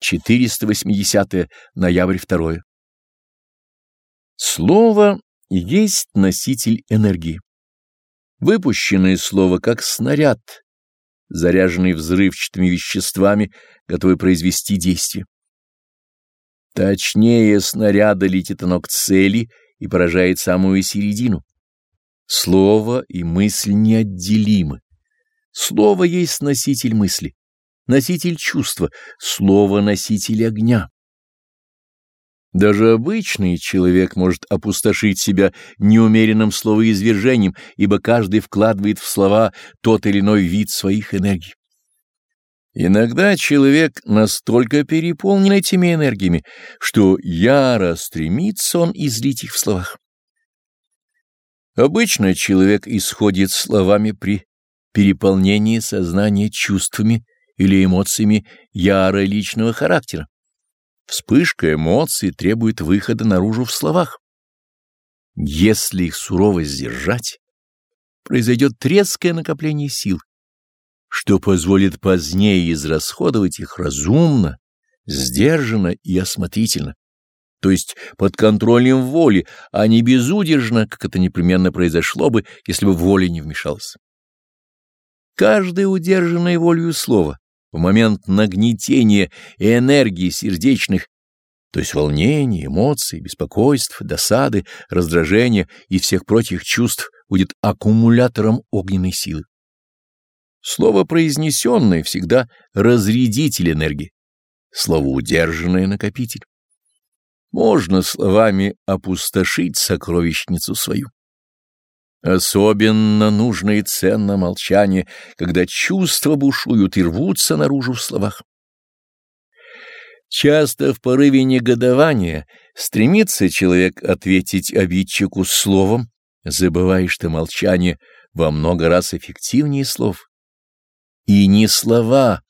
480 ноябрь 2. Слово есть носитель энергии. Выпущенное слово как снаряд, заряженный взрывчатыми веществами, готовый произвести действие. Точнее снаряда летит оно к цели и поражает самую середину. Слово и мысль неотделимы. Слово есть носитель мысли, носитель чувства, слово — носитель огня. Даже обычный человек может опустошить себя неумеренным словоизвержением, ибо каждый вкладывает в слова тот или иной вид своих энергий. Иногда человек настолько переполнен этими энергиями, что яро стремится он излить их в словах. Обычно человек исходит словами при переполнении сознания чувствами или эмоциями яро личного характера. Вспышка эмоций требует выхода наружу в словах. Если их сурово сдержать, произойдет резкое накопление сил, что позволит позднее израсходовать их разумно, сдержанно и осмотрительно, то есть под контролем воли, а не безудержно, как это непременно произошло бы, если бы воля не вмешалась. Каждое удержанное волею слово в момент нагнетения и энергии сердечных, то есть волнения, эмоций, беспокойств, досады, раздражения и всех прочих чувств, будет аккумулятором огненной силы. Слово произнесенное всегда разрядитель энергии, слово удержанное — накопитель. Можно словами опустошить сокровищницу свою. Особенно нужно и ценно молчание, когда чувства бушуют и рвутся наружу в словах. Часто в порыве негодования стремится человек ответить обидчику словом, забывая, что молчание во много раз эффективнее слов. И не слова,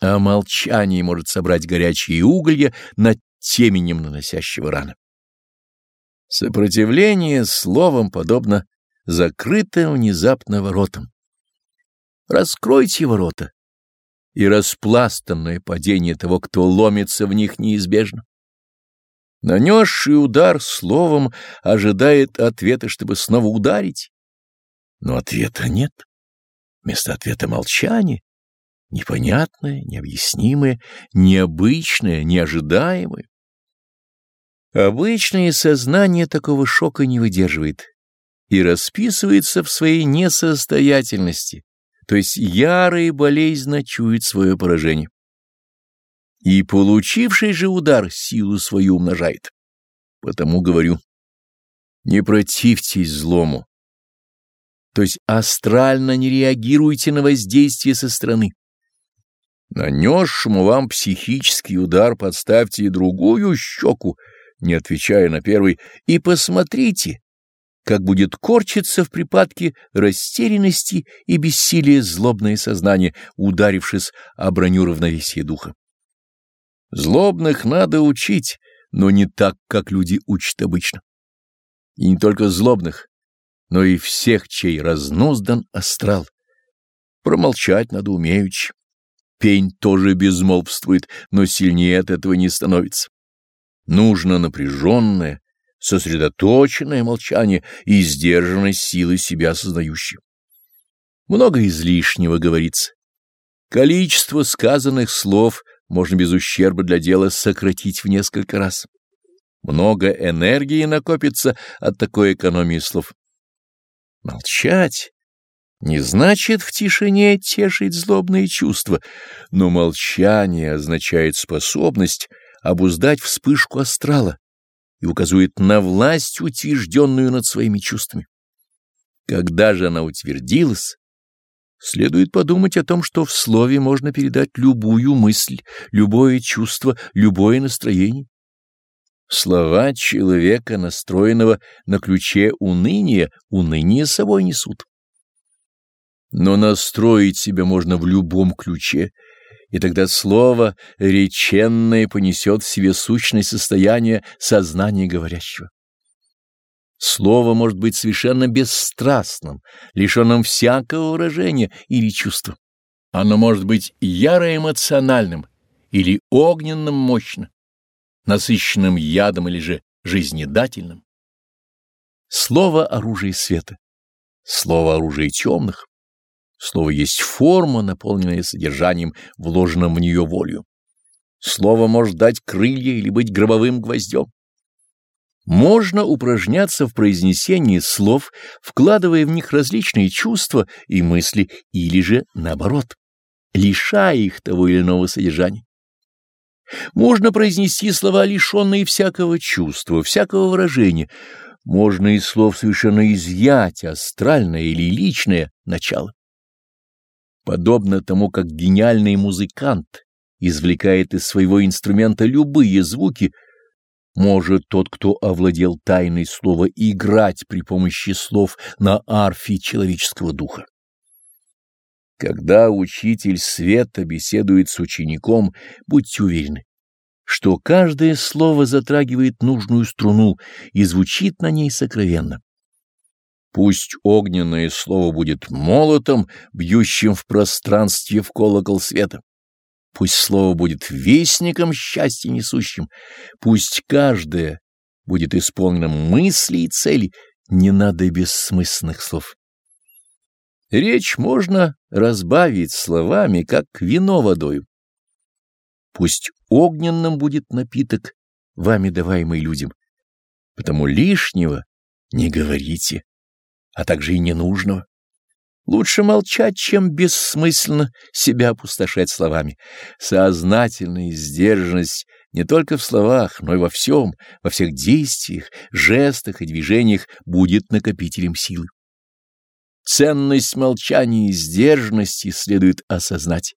а молчание может собрать горячие уголья над теменем наносящего раны. Сопротивление словом подобно закрытым внезапно воротам. Раскройте ворота, и распластанное падение того, кто ломится в них, неизбежно. Нанесший удар словом ожидает ответа, чтобы снова ударить. Но ответа нет. Вместо ответа молчание, непонятное, необъяснимое, необычное, неожидаемое. Обычное сознание такого шока не выдерживает и расписывается в своей несостоятельности, то есть яро и болезненно чует свое поражение. И получивший же удар силу свою умножает. Потому говорю, не противьтесь злому, то есть астрально не реагируйте на воздействие со стороны. Нанесшему вам психический удар подставьте и другую щеку, не отвечая на первый, и посмотрите, как будет корчиться в припадке растерянности и бессилия злобное сознание, ударившись о броню равновесия духа. Злобных надо учить, но не так, как люди учат обычно. И не только злобных, но и всех, чей разнуздан астрал. Промолчать надо умеючи. Пень тоже безмолвствует, но сильнее от этого не становится. Нужно напряженное, сосредоточенное молчание и сдержанность силы себя сознающей. Много излишнего говорится. Количество сказанных слов можно без ущерба для дела сократить в несколько раз. Много энергии накопится от такой экономии слов. Молчать не значит в тишине тешить злобные чувства, но молчание означает способность обуздать вспышку астрала и указывает на власть, утвержденную над своими чувствами. Когда же она утвердилась, следует подумать о том, что в слове можно передать любую мысль, любое чувство, любое настроение. Слова человека, настроенного на ключе уныния, уныние собой несут. Но настроить себя можно в любом ключе, и тогда слово реченное понесет в себе сущность состояния сознания говорящего. Слово может быть совершенно бесстрастным, лишенным всякого выражения или чувства. Оно может быть яро эмоциональным или огненным мощно, насыщенным ядом или же жизнедательным. Слово — оружие света, слово — оружие темных. Слово есть форма, наполненная содержанием, вложенным в нее волю. Слово может дать крылья или быть гробовым гвоздем. Можно упражняться в произнесении слов, вкладывая в них различные чувства и мысли, или же наоборот, лишая их того или иного содержания. Можно произнести слова, лишенные всякого чувства, всякого выражения. Можно из слов совершенно изъять астральное или личное начало. Подобно тому, как гениальный музыкант извлекает из своего инструмента любые звуки, может тот, кто овладел тайной слова, играть при помощи слов на арфе человеческого духа. Когда учитель света беседует с учеником, будьте уверены, что каждое слово затрагивает нужную струну и звучит на ней сокровенно. Пусть огненное слово будет молотом, бьющим в пространстве в колокол света. Пусть слово будет вестником счастья несущим. Пусть каждое будет исполнено мысли и цели. Не надо бессмысленных слов. Речь можно разбавить словами, как вино водою. Пусть огненным будет напиток, вами даваемый людям. Потому лишнего не говорите, а также и ненужного. Лучше молчать, чем бессмысленно себя опустошать словами. Сознательная сдержанность не только в словах, но и во всем, во всех действиях, жестах и движениях будет накопителем силы. Ценность молчания и сдержанности следует осознать.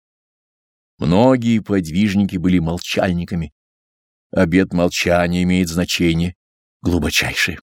Многие подвижники были молчальниками. Обет молчания имеет значение глубочайшее.